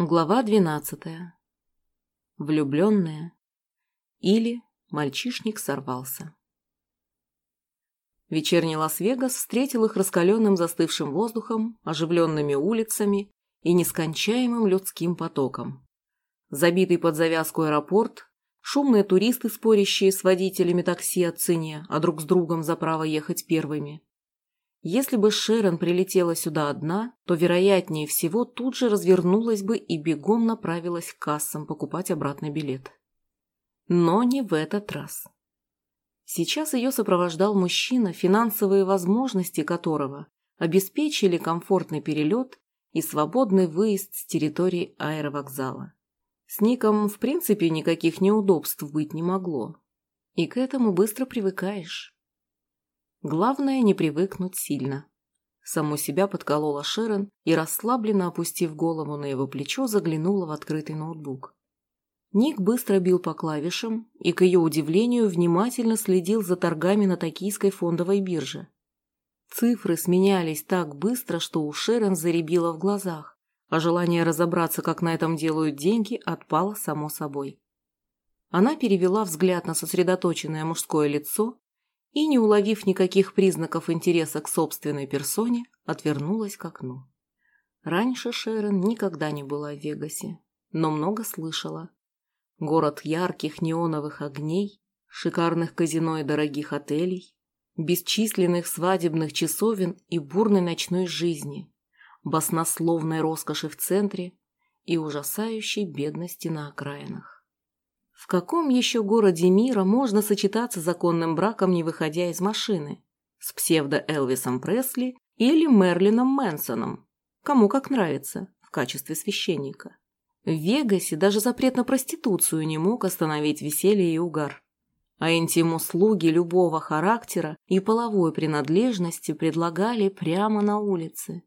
Глава двенадцатая. Влюбленная. Или мальчишник сорвался. Вечерний Лас-Вегас встретил их раскаленным застывшим воздухом, оживленными улицами и нескончаемым людским потоком. Забитый под завязку аэропорт, шумные туристы, спорящие с водителями такси о цене, а друг с другом за право ехать первыми – если бы Шерон прилетела сюда одна, то, вероятнее всего, тут же развернулась бы и бегом направилась к кассам покупать обратный билет. Но не в этот раз. Сейчас ее сопровождал мужчина, финансовые возможности которого обеспечили комфортный перелет и свободный выезд с территории аэровокзала. С Ником в принципе никаких неудобств быть не могло. И к этому быстро привыкаешь. Главное не привыкнуть сильно. Саму себя подколола Шерон и, расслабленно опустив голову на его плечо, заглянула в открытый ноутбук. Ник быстро бил по клавишам и, к ее удивлению, внимательно следил за торгами на токийской фондовой бирже. Цифры сменялись так быстро, что у Шерон заребило в глазах, а желание разобраться, как на этом делают деньги, отпало само собой. Она перевела взгляд на сосредоточенное мужское лицо и, не уловив никаких признаков интереса к собственной персоне, отвернулась к окну. Раньше Шерон никогда не была в Вегасе, но много слышала. Город ярких неоновых огней, шикарных казино и дорогих отелей, бесчисленных свадебных часовен и бурной ночной жизни, баснословной роскоши в центре и ужасающей бедности на окраинах. В каком еще городе мира можно сочетаться законным браком, не выходя из машины? С псевдо-Элвисом Пресли или Мерлином Мэнсоном? Кому как нравится, в качестве священника. В Вегасе даже запрет на проституцию не мог остановить веселье и угар. А интим-услуги любого характера и половой принадлежности предлагали прямо на улице.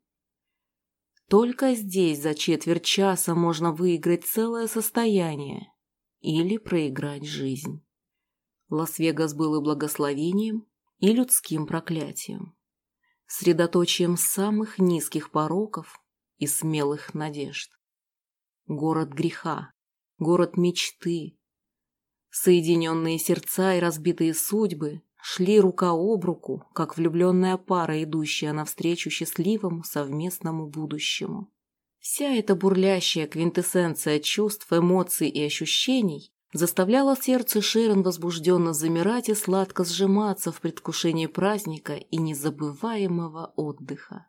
Только здесь за четверть часа можно выиграть целое состояние или проиграть жизнь. Лас-Вегас был и благословением, и людским проклятием, средоточием самых низких пороков и смелых надежд. Город греха, город мечты. Соединенные сердца и разбитые судьбы шли рука об руку, как влюбленная пара, идущая навстречу счастливому совместному будущему. Вся эта бурлящая квинтэссенция чувств, эмоций и ощущений заставляла сердце Шерон возбужденно замирать и сладко сжиматься в предвкушении праздника и незабываемого отдыха.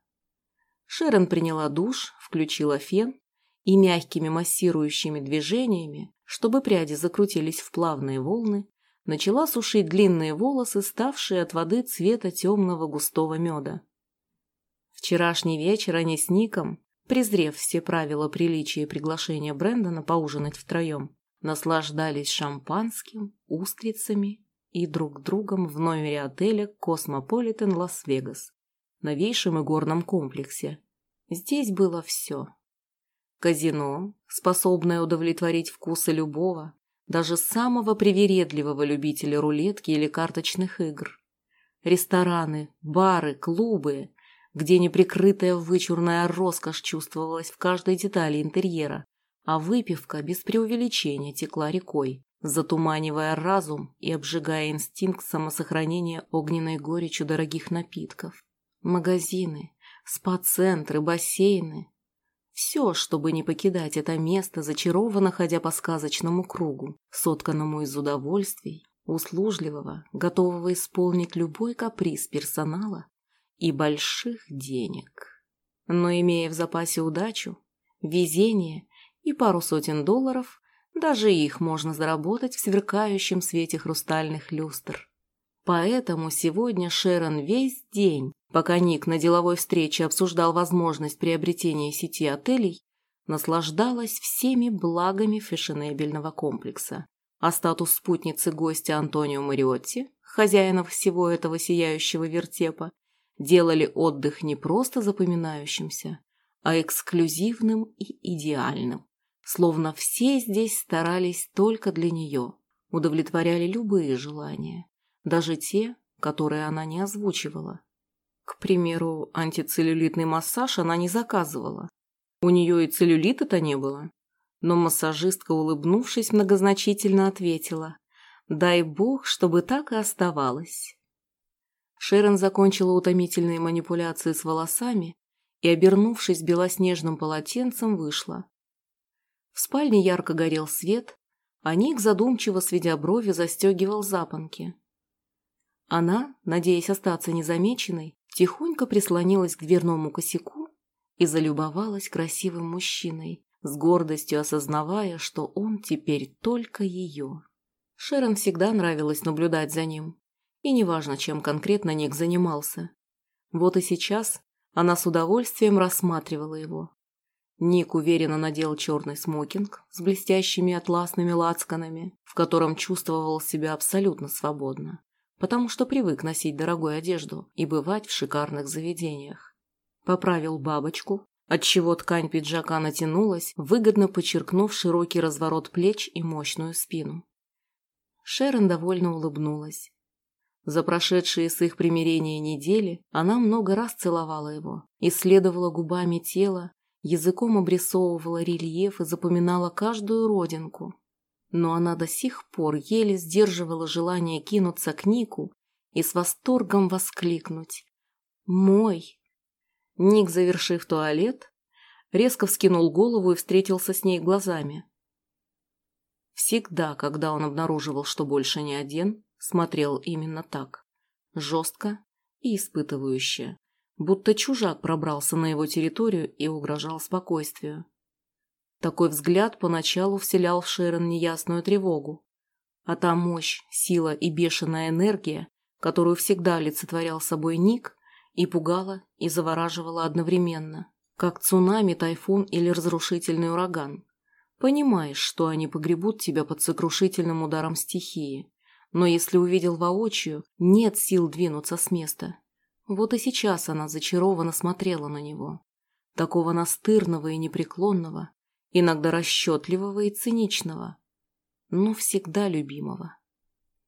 Шерон приняла душ, включила фен и мягкими массирующими движениями, чтобы пряди закрутились в плавные волны, начала сушить длинные волосы, ставшие от воды цвета темного густого меда. Вчерашний вечер они с Ником презрев все правила приличия и приглашения Брэндона поужинать втроем, наслаждались шампанским, устрицами и друг другом в номере отеля «Космополитен Лас-Вегас», новейшем игорном комплексе. Здесь было все. Казино, способное удовлетворить вкусы любого, даже самого привередливого любителя рулетки или карточных игр. Рестораны, бары, клубы, где неприкрытая вычурная роскошь чувствовалась в каждой детали интерьера, а выпивка без преувеличения текла рекой, затуманивая разум и обжигая инстинкт самосохранения огненной горечью дорогих напитков. Магазины, спа-центры, бассейны. Все, чтобы не покидать это место, зачарованно ходя по сказочному кругу, сотканному из удовольствий, услужливого, готового исполнить любой каприз персонала и больших денег. Но имея в запасе удачу, везение и пару сотен долларов, даже их можно заработать в сверкающем свете хрустальных люстр. Поэтому сегодня Шерон весь день, пока Ник на деловой встрече обсуждал возможность приобретения сети отелей, наслаждалась всеми благами фешенебельного комплекса. А статус спутницы гостя Антонио Мариотти, хозяина всего этого сияющего вертепа, делали отдых не просто запоминающимся, а эксклюзивным и идеальным. Словно все здесь старались только для нее, удовлетворяли любые желания, даже те, которые она не озвучивала. К примеру, антицеллюлитный массаж она не заказывала. У нее и целлюлита-то не было. Но массажистка, улыбнувшись, многозначительно ответила. «Дай бог, чтобы так и оставалось». Шерон закончила утомительные манипуляции с волосами и, обернувшись белоснежным полотенцем, вышла. В спальне ярко горел свет, а Ник, задумчиво сведя брови, застегивал запонки. Она, надеясь остаться незамеченной, тихонько прислонилась к дверному косяку и залюбовалась красивым мужчиной, с гордостью осознавая, что он теперь только ее. Шерон всегда нравилось наблюдать за ним, и неважно, чем конкретно Ник занимался. Вот и сейчас она с удовольствием рассматривала его. Ник уверенно надел черный смокинг с блестящими атласными лацканами, в котором чувствовал себя абсолютно свободно, потому что привык носить дорогую одежду и бывать в шикарных заведениях. Поправил бабочку, отчего ткань пиджака натянулась, выгодно подчеркнув широкий разворот плеч и мощную спину. Шерон довольно улыбнулась. За прошедшие с их примирения недели она много раз целовала его, исследовала губами тело, языком обрисовывала рельеф и запоминала каждую родинку. Но она до сих пор еле сдерживала желание кинуться к Нику и с восторгом воскликнуть «Мой!». Ник, завершив туалет, резко вскинул голову и встретился с ней глазами. Всегда, когда он обнаруживал, что больше не один, смотрел именно так. Жестко и испытывающе. Будто чужак пробрался на его территорию и угрожал спокойствию. Такой взгляд поначалу вселял в Шерон неясную тревогу. А та мощь, сила и бешеная энергия, которую всегда олицетворял собой Ник, и пугала, и завораживала одновременно, как цунами, тайфун или разрушительный ураган. Понимаешь, что они погребут тебя под сокрушительным ударом стихии, но если увидел воочию, нет сил двинуться с места. Вот и сейчас она зачарованно смотрела на него. Такого настырного и непреклонного, иногда расчетливого и циничного, но всегда любимого.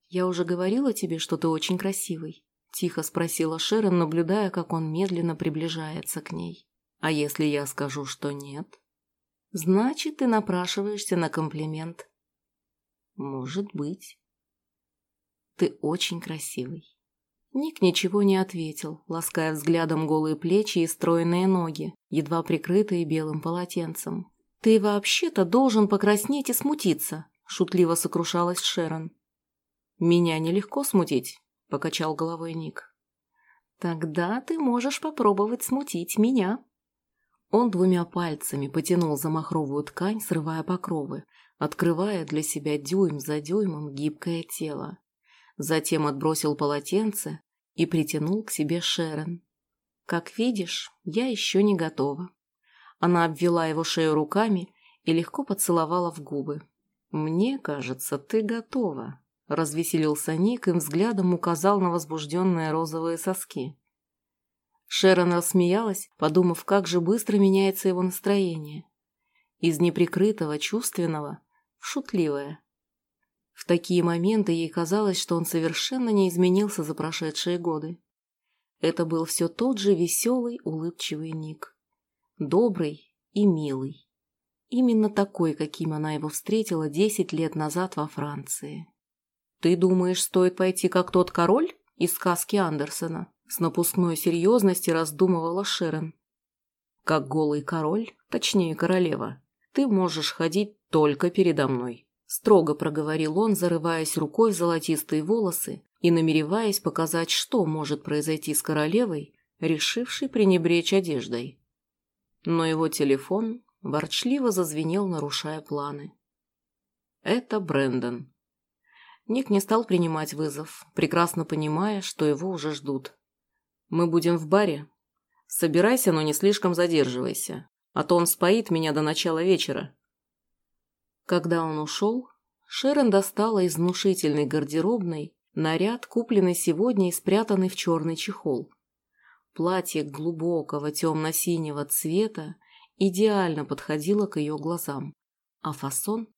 «Я уже говорила тебе, что ты очень красивый?» – тихо спросила Шерон, наблюдая, как он медленно приближается к ней. «А если я скажу, что нет?» «Значит, ты напрашиваешься на комплимент». «Может быть». «Ты очень красивый». Ник ничего не ответил, лаская взглядом голые плечи и стройные ноги, едва прикрытые белым полотенцем. «Ты вообще-то должен покраснеть и смутиться», – шутливо сокрушалась Шерон. «Меня нелегко смутить», – покачал головой Ник. «Тогда ты можешь попробовать смутить меня». Он двумя пальцами потянул за махровую ткань, срывая покровы, открывая для себя дюйм за дюймом гибкое тело. Затем отбросил полотенце и притянул к себе Шерон. «Как видишь, я еще не готова». Она обвела его шею руками и легко поцеловала в губы. «Мне кажется, ты готова», — развеселился Ник и взглядом указал на возбужденные розовые соски. Шерон рассмеялась, подумав, как же быстро меняется его настроение. Из неприкрытого, чувственного в шутливое. В такие моменты ей казалось, что он совершенно не изменился за прошедшие годы. Это был все тот же веселый, улыбчивый Ник. Добрый и милый. Именно такой, каким она его встретила десять лет назад во Франции. «Ты думаешь, стоит пойти как тот король из сказки Андерсона?» С напускной серьезности раздумывала Шерон. «Как голый король, точнее королева, ты можешь ходить только передо мной. Строго проговорил он, зарываясь рукой в золотистые волосы и намереваясь показать, что может произойти с королевой, решившей пренебречь одеждой. Но его телефон ворчливо зазвенел, нарушая планы. Это Брэндон. Ник не стал принимать вызов, прекрасно понимая, что его уже ждут. «Мы будем в баре. Собирайся, но не слишком задерживайся, а то он споит меня до начала вечера», когда он ушел, Шерон достала из внушительной гардеробной наряд, купленный сегодня и спрятанный в черный чехол. Платье глубокого темно-синего цвета идеально подходило к ее глазам, а фасон,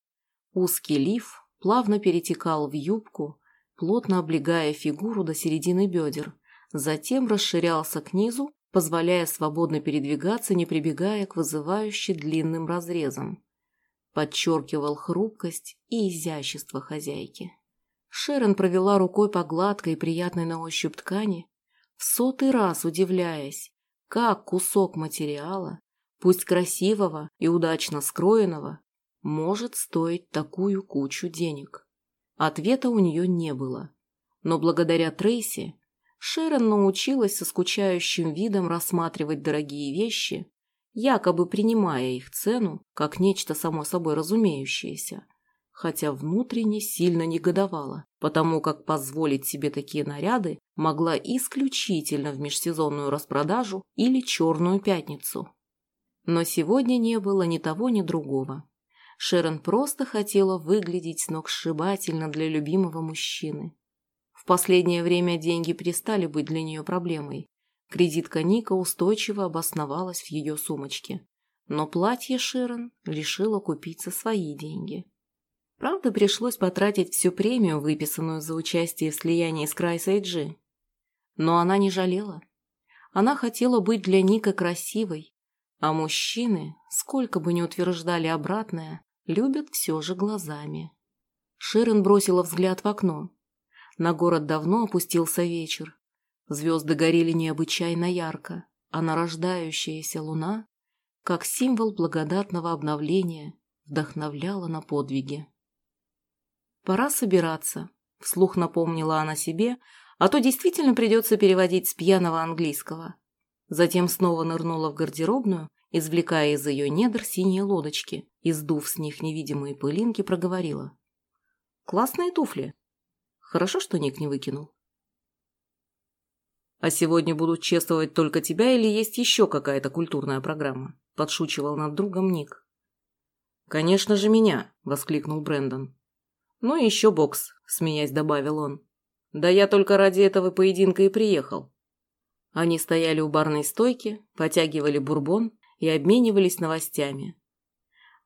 узкий лиф, плавно перетекал в юбку, плотно облегая фигуру до середины бедер, затем расширялся к низу, позволяя свободно передвигаться, не прибегая к вызывающе длинным разрезам. Подчеркивал хрупкость и изящество хозяйки. Шерон провела рукой по гладкой и приятной на ощупь ткани, в сотый раз удивляясь, как кусок материала, пусть красивого и удачно скроенного, может стоить такую кучу денег. Ответа у нее не было. Но благодаря Трейси Шерон научилась со скучающим видом рассматривать дорогие вещи, якобы принимая их цену как нечто само собой разумеющееся, хотя внутренне сильно негодовала, потому как позволить себе такие наряды могла исключительно в межсезонную распродажу или черную пятницу. Но сегодня не было ни того, ни другого. Шерон просто хотела выглядеть сногсшибательно для любимого мужчины последнее время деньги перестали быть для нее проблемой. Кредитка Ника устойчиво обосновалась в ее сумочке. Но платье Шерон решила купить за свои деньги. Правда, пришлось потратить всю премию, выписанную за участие в слиянии с Крайс-Эйджи. Но она не жалела. Она хотела быть для Ника красивой, а мужчины, сколько бы ни утверждали обратное, любят все же глазами. Широн бросила взгляд в окно. На город давно опустился вечер. Звезды горели необычайно ярко, а нарождающаяся луна, как символ благодатного обновления, вдохновляла на подвиги. «Пора собираться», — вслух напомнила она себе, а то действительно придется переводить с пьяного английского. Затем снова нырнула в гардеробную, извлекая из ее недр синие лодочки и, сдув с них невидимые пылинки, проговорила. «Классные туфли. Хорошо, что Ник не выкинул. «А сегодня будут чествовать только тебя или есть еще какая-то культурная программа?» – подшучивал над другом Ник. «Конечно же меня!» – воскликнул Брэндон. «Ну и еще бокс», – смеясь добавил он. «Да я только ради этого поединка и приехал». Они стояли у барной стойки, потягивали бурбон и обменивались новостями.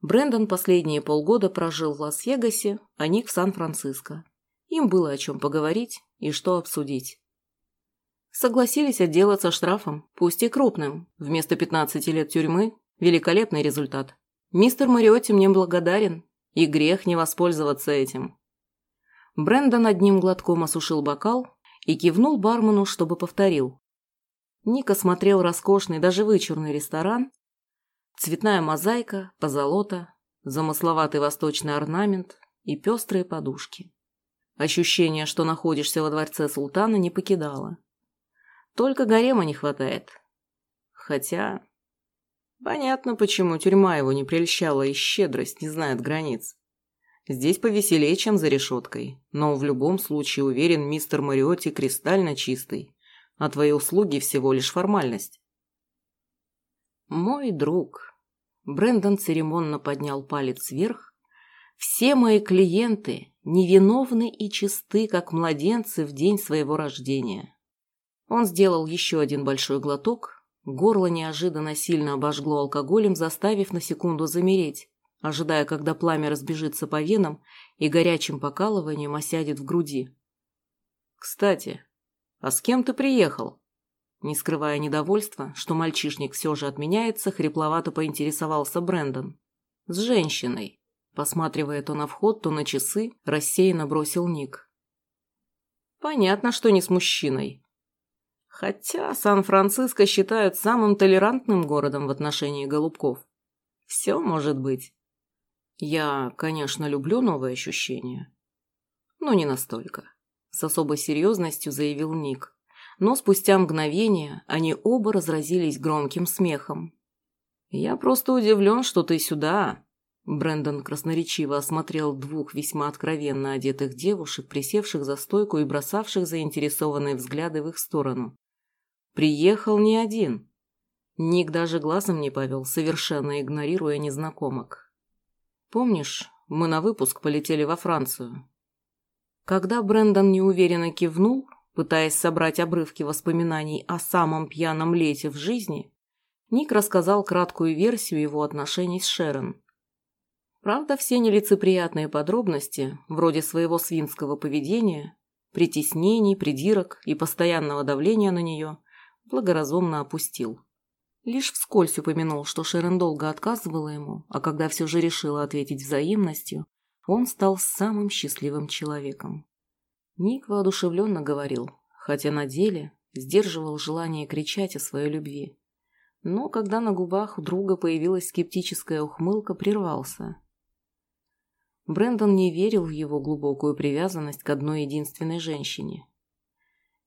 Брэндон последние полгода прожил в Лас-Вегасе, а Ник в Сан-Франциско. Им было о чем поговорить и что обсудить. Согласились отделаться штрафом, пусть и крупным. Вместо 15 лет тюрьмы – великолепный результат. Мистер Мариотти мне благодарен, и грех не воспользоваться этим. Брэндон одним глотком осушил бокал и кивнул бармену, чтобы повторил. Ника смотрел роскошный, даже вычурный ресторан. Цветная мозаика, позолота, замысловатый восточный орнамент и пестрые подушки. Ощущение, что находишься во дворце султана, не покидало. Только гарема не хватает. Хотя... Понятно, почему тюрьма его не прельщала и щедрость не знает границ. Здесь повеселее, чем за решеткой, но в любом случае, уверен, мистер Мариотти кристально чистый, а твои услуги всего лишь формальность. Мой друг. Брендон церемонно поднял палец вверх. Все мои клиенты невиновны и чисты, как младенцы в день своего рождения. Он сделал еще один большой глоток, горло неожиданно сильно обожгло алкоголем, заставив на секунду замереть, ожидая, когда пламя разбежится по венам и горячим покалыванием осядет в груди. «Кстати, а с кем ты приехал?» Не скрывая недовольства, что мальчишник все же отменяется, хрипловато поинтересовался Брэндон. «С женщиной». Посматривая то на вход, то на часы, рассеянно бросил Ник. Понятно, что не с мужчиной. Хотя Сан-Франциско считают самым толерантным городом в отношении голубков. Все может быть. Я, конечно, люблю новые ощущения. Но не настолько. С особой серьезностью заявил Ник. Но спустя мгновение они оба разразились громким смехом. «Я просто удивлен, что ты сюда, Брендон красноречиво осмотрел двух весьма откровенно одетых девушек, присевших за стойку и бросавших заинтересованные взгляды в их сторону. «Приехал не один». Ник даже глазом не повел, совершенно игнорируя незнакомок. «Помнишь, мы на выпуск полетели во Францию?» Когда Брендон неуверенно кивнул, пытаясь собрать обрывки воспоминаний о самом пьяном лете в жизни, Ник рассказал краткую версию его отношений с Шерон. Правда, все нелицеприятные подробности, вроде своего свинского поведения, притеснений, придирок и постоянного давления на нее, благоразумно опустил. Лишь вскользь упомянул, что Шерон долго отказывала ему, а когда все же решила ответить взаимностью, он стал самым счастливым человеком. Ник воодушевленно говорил, хотя на деле сдерживал желание кричать о своей любви. Но когда на губах у друга появилась скептическая ухмылка, прервался. Брендон не верил в его глубокую привязанность к одной единственной женщине.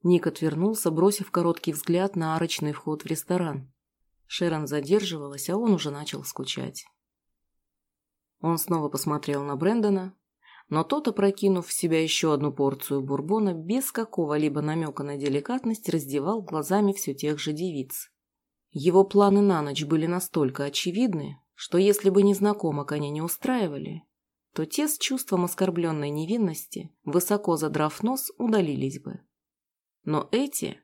Ник отвернулся, бросив короткий взгляд на арочный вход в ресторан. Шерон задерживалась, а он уже начал скучать. Он снова посмотрел на Брэндона, но тот, опрокинув в себя еще одну порцию бурбона, без какого-либо намека на деликатность, раздевал глазами все тех же девиц. Его планы на ночь были настолько очевидны, что если бы незнакомок они не устраивали, то те с чувством оскорбленной невинности, высоко задрав нос, удалились бы. Но эти,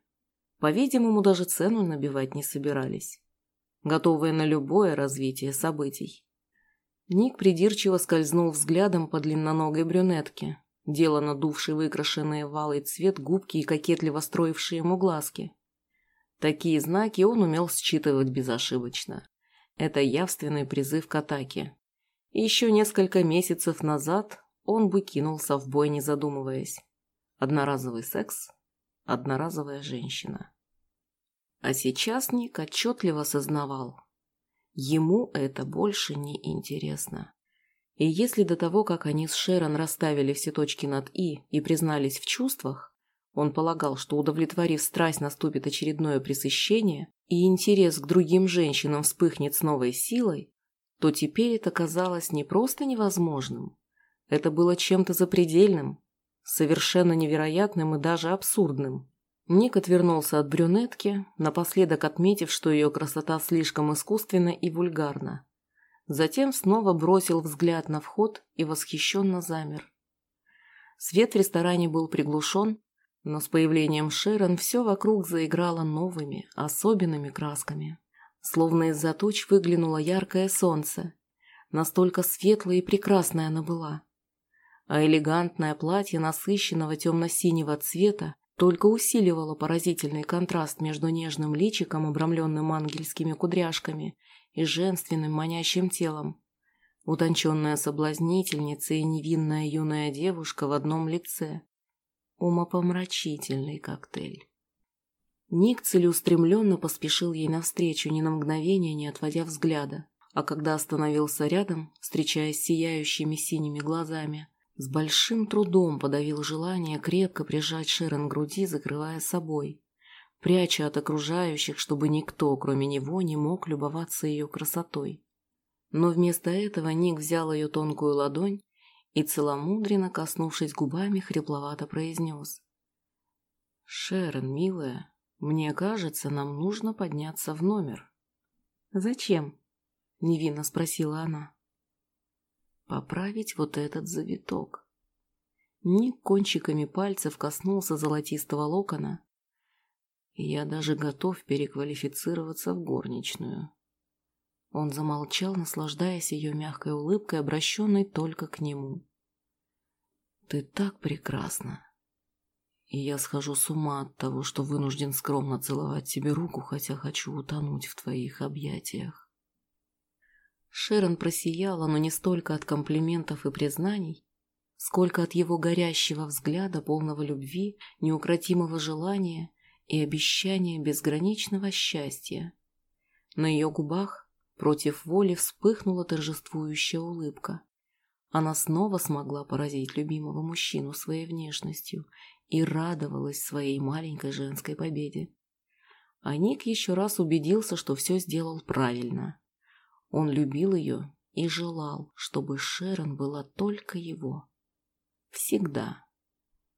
по-видимому, даже цену набивать не собирались, готовые на любое развитие событий. Ник придирчиво скользнул взглядом по длинноногой брюнетке, дело надувшей выкрашенные в алый цвет губки и кокетливо строившие ему глазки. Такие знаки он умел считывать безошибочно. Это явственный призыв к атаке, еще несколько месяцев назад он бы кинулся в бой, не задумываясь. Одноразовый секс, одноразовая женщина. А сейчас Ник отчетливо сознавал. Ему это больше не интересно. И если до того, как они с Шерон расставили все точки над «и» и признались в чувствах, он полагал, что удовлетворив страсть наступит очередное пресыщение, и интерес к другим женщинам вспыхнет с новой силой, то теперь это казалось не просто невозможным. Это было чем-то запредельным, совершенно невероятным и даже абсурдным. Ник отвернулся от брюнетки, напоследок отметив, что ее красота слишком искусственна и вульгарна. Затем снова бросил взгляд на вход и восхищенно замер. Свет в ресторане был приглушен, но с появлением Шерон все вокруг заиграло новыми, особенными красками. Словно из-за туч выглянуло яркое солнце. Настолько светлое и прекрасное оно была. А элегантное платье насыщенного темно-синего цвета только усиливало поразительный контраст между нежным личиком, обрамленным ангельскими кудряшками, и женственным манящим телом. Утонченная соблазнительница и невинная юная девушка в одном лице. Умопомрачительный коктейль. Ник целеустремленно поспешил ей навстречу, ни на мгновение не отводя взгляда, а когда остановился рядом, встречаясь сияющими синими глазами, с большим трудом подавил желание крепко прижать Шерон к груди, закрывая собой, пряча от окружающих, чтобы никто, кроме него, не мог любоваться ее красотой. Но вместо этого Ник взял ее тонкую ладонь и, целомудренно коснувшись губами, хрипловато произнес. «Шерон, милая, мне кажется, нам нужно подняться в номер. Зачем? Невинно спросила она. Поправить вот этот завиток. Ник кончиками пальцев коснулся золотистого локона. Я даже готов переквалифицироваться в горничную. Он замолчал, наслаждаясь ее мягкой улыбкой, обращенной только к нему. «Ты так прекрасна!» И я схожу с ума от того, что вынужден скромно целовать тебе руку, хотя хочу утонуть в твоих объятиях. Шерон просияла, но не столько от комплиментов и признаний, сколько от его горящего взгляда, полного любви, неукротимого желания и обещания безграничного счастья. На ее губах против воли вспыхнула торжествующая улыбка. Она снова смогла поразить любимого мужчину своей внешностью и радовалась своей маленькой женской победе. А Ник еще раз убедился, что все сделал правильно. Он любил ее и желал, чтобы Шерон была только его. Всегда.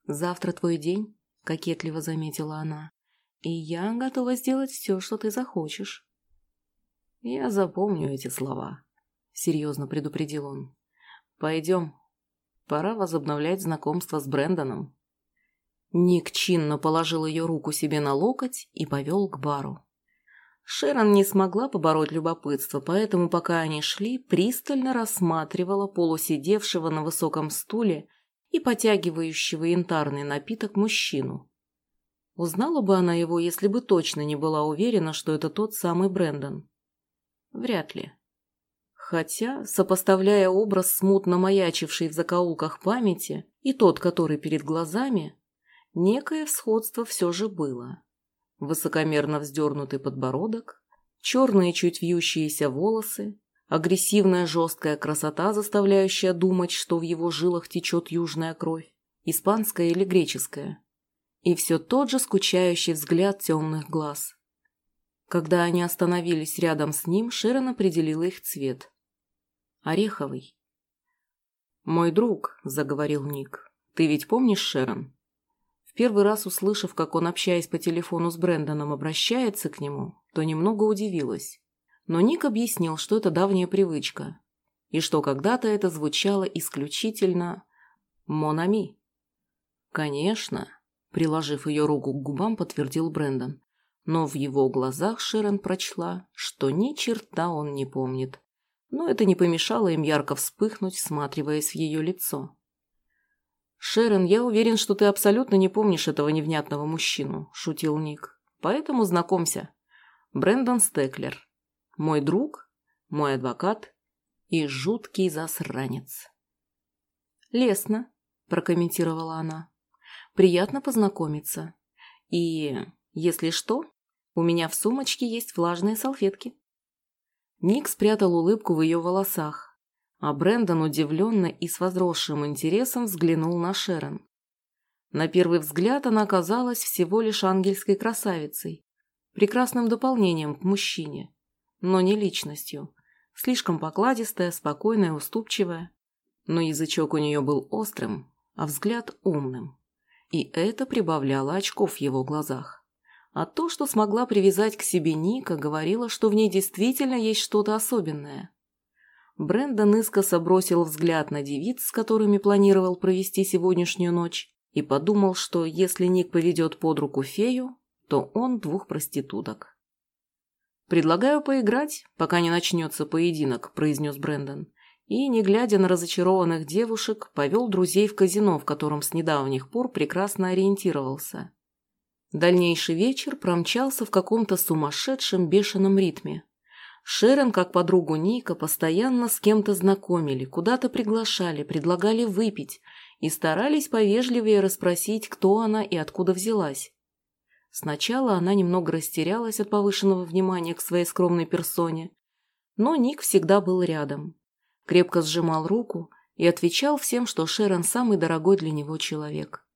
«Завтра твой день», — кокетливо заметила она, — «и я готова сделать все, что ты захочешь». «Я запомню эти слова», — серьезно предупредил он. «Пойдем. Пора возобновлять знакомство с Брэндоном». Ник чинно положил ее руку себе на локоть и повел к бару. Шерон не смогла побороть любопытство, поэтому, пока они шли, пристально рассматривала полусидевшего на высоком стуле и потягивающего янтарный напиток мужчину. Узнала бы она его, если бы точно не была уверена, что это тот самый Брэндон. Вряд ли. Хотя, сопоставляя образ, смутно маячивший в закоулках памяти, и тот, который перед глазами, некое сходство все же было. Высокомерно вздернутый подбородок, черные чуть вьющиеся волосы, агрессивная жесткая красота, заставляющая думать, что в его жилах течет южная кровь, испанская или греческая, и все тот же скучающий взгляд темных глаз. Когда они остановились рядом с ним, Шерон определила их цвет. Ореховый. «Мой друг», — заговорил Ник, — «ты ведь помнишь Шерон?» В первый раз услышав, как он, общаясь по телефону с Брэндоном, обращается к нему, то немного удивилась. Но Ник объяснил, что это давняя привычка, и что когда-то это звучало исключительно «Монами». «Конечно», — приложив ее руку к губам, подтвердил Брэндон. Но в его глазах Шерон прочла, что ни черта он не помнит но это не помешало им ярко вспыхнуть, всматриваясь в ее лицо. «Шерон, я уверен, что ты абсолютно не помнишь этого невнятного мужчину», – шутил Ник. «Поэтому знакомься. Брэндон Стеклер. Мой друг, мой адвокат и жуткий засранец». «Лестно», – прокомментировала она. «Приятно познакомиться. И, если что, у меня в сумочке есть влажные салфетки». Ник спрятал улыбку в ее волосах, а Брэндон удивленно и с возросшим интересом взглянул на Шерон. На первый взгляд она оказалась всего лишь ангельской красавицей, прекрасным дополнением к мужчине, но не личностью, слишком покладистая, спокойная, уступчивая. Но язычок у нее был острым, а взгляд умным, и это прибавляло очков в его глазах. А то, что смогла привязать к себе Ника, говорило, что в ней действительно есть что-то особенное. Брэндон искоса бросил взгляд на девиц, с которыми планировал провести сегодняшнюю ночь, и подумал, что если Ник поведет под руку фею, то он двух проституток. «Предлагаю поиграть, пока не начнется поединок», – произнес Брэндон. И, не глядя на разочарованных девушек, повел друзей в казино, в котором с недавних пор прекрасно ориентировался. Дальнейший вечер промчался в каком-то сумасшедшем бешеном ритме. Шерон, как подругу Ника, постоянно с кем-то знакомили, куда-то приглашали, предлагали выпить и старались повежливее расспросить, кто она и откуда взялась. Сначала она немного растерялась от повышенного внимания к своей скромной персоне, но Ник всегда был рядом. Крепко сжимал руку и отвечал всем, что Шерон самый дорогой для него человек.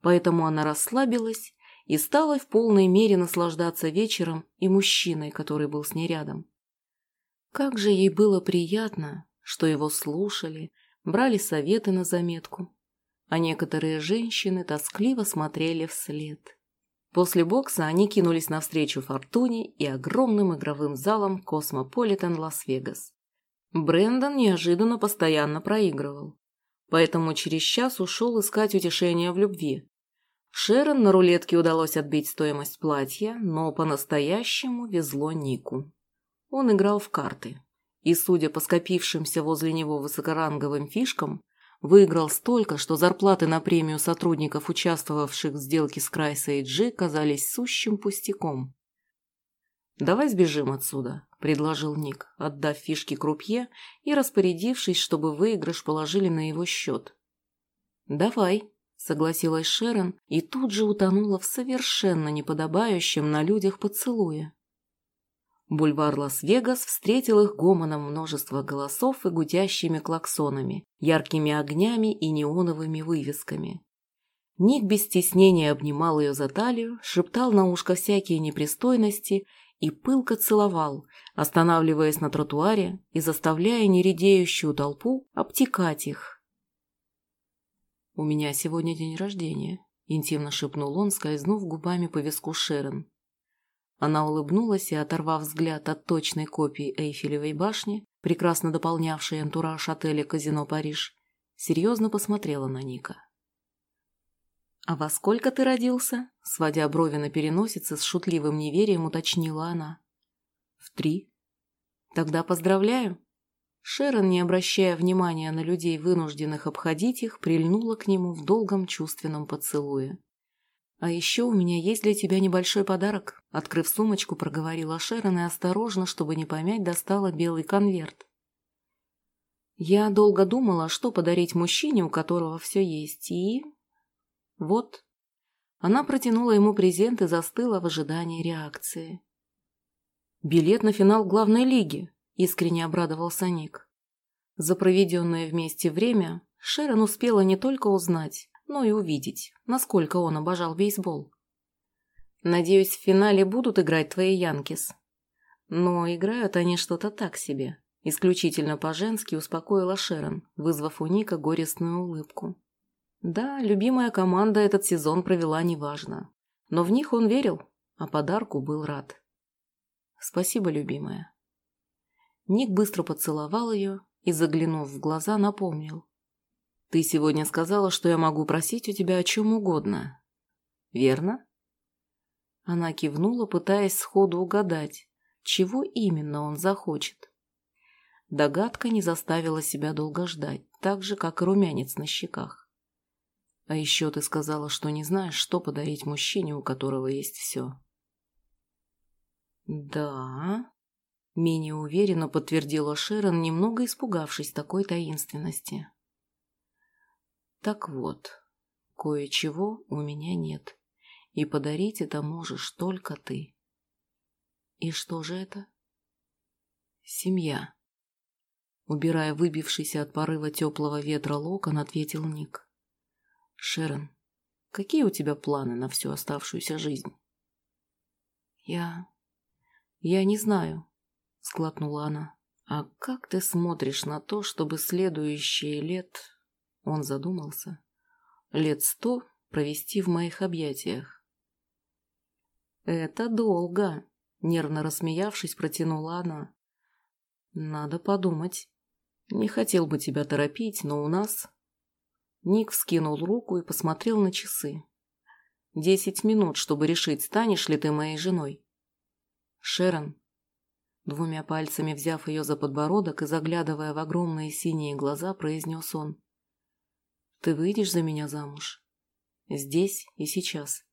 Поэтому она расслабилась и стала в полной мере наслаждаться вечером и мужчиной, который был с ней рядом. Как же ей было приятно, что его слушали, брали советы на заметку, а некоторые женщины тоскливо смотрели вслед. После бокса они кинулись навстречу Фортуне и огромным игровым залам Космополитен Лас-Вегас. Брэндон неожиданно постоянно проигрывал, поэтому через час ушел искать утешения в любви, Шерон на рулетке удалось отбить стоимость платья, но по-настоящему везло Нику. Он играл в карты, и, судя по скопившимся возле него высокоранговым фишкам, выиграл столько, что зарплаты на премию сотрудников, участвовавших в сделке с Крайса и Джи, казались сущим пустяком. «Давай сбежим отсюда», – предложил Ник, отдав фишки крупье и распорядившись, чтобы выигрыш положили на его счет. «Давай», согласилась Шерон и тут же утонула в совершенно неподобающем на людях поцелуе. Бульвар Лас-Вегас встретил их гомоном множества голосов и гудящими клаксонами, яркими огнями и неоновыми вывесками. Ник без стеснения обнимал ее за талию, шептал на ушко всякие непристойности и пылко целовал, останавливаясь на тротуаре и заставляя нередеющую толпу обтекать их, «У меня сегодня день рождения», – интимно шепнул он, скользнув губами по виску Шерон. Она улыбнулась и, оторвав взгляд от точной копии Эйфелевой башни, прекрасно дополнявшей антураж отеля «Казино Париж», серьезно посмотрела на Ника. «А во сколько ты родился?» – сводя брови на переносице, с шутливым неверием уточнила она. «В три». «Тогда поздравляю. Шерон, не обращая внимания на людей, вынужденных обходить их, прильнула к нему в долгом чувственном поцелуе. «А еще у меня есть для тебя небольшой подарок», — открыв сумочку, проговорила Шерон и осторожно, чтобы не помять, достала белый конверт. Я долго думала, что подарить мужчине, у которого все есть, и... Вот. Она протянула ему презент и застыла в ожидании реакции. «Билет на финал главной лиги», — искренне обрадовался Ник. За проведенное вместе время Шерон успела не только узнать, но и увидеть, насколько он обожал бейсбол. «Надеюсь, в финале будут играть твои Янкис. Но играют они что-то так себе», Исключительно по-женски успокоила Шерон, вызвав у Ника горестную улыбку. Да, любимая команда этот сезон провела неважно. Но в них он верил, а подарку был рад. Спасибо, любимая. Ник быстро поцеловал ее и, заглянув в глаза, напомнил. Ты сегодня сказала, что я могу просить у тебя о чем угодно. Верно? Она кивнула, пытаясь сходу угадать, чего именно он захочет. Догадка не заставила себя долго ждать, так же, как и румянец на щеках. А еще ты сказала, что не знаешь, что подарить мужчине, у которого есть все. Да, менее уверенно подтвердила Шерон, немного испугавшись такой таинственности. Так вот, кое-чего у меня нет, и подарить это можешь только ты. И что же это? Семья. Убирая выбившийся от порыва теплого ветра локон, ответил Ник. «Шерон, какие у тебя планы на всю оставшуюся жизнь?» «Я... я не знаю», — сглотнула она. «А как ты смотришь на то, чтобы следующие лет...» Он задумался. «Лет сто провести в моих объятиях?» «Это долго», — нервно рассмеявшись, протянула она. «Надо подумать». Не хотел бы тебя торопить, но у нас... Ник вскинул руку и посмотрел на часы. Десять минут, чтобы решить, станешь ли ты моей женой. Шерон, двумя пальцами взяв ее за подбородок и заглядывая в огромные синие глаза, произнес он. Ты выйдешь за меня замуж? Здесь и сейчас.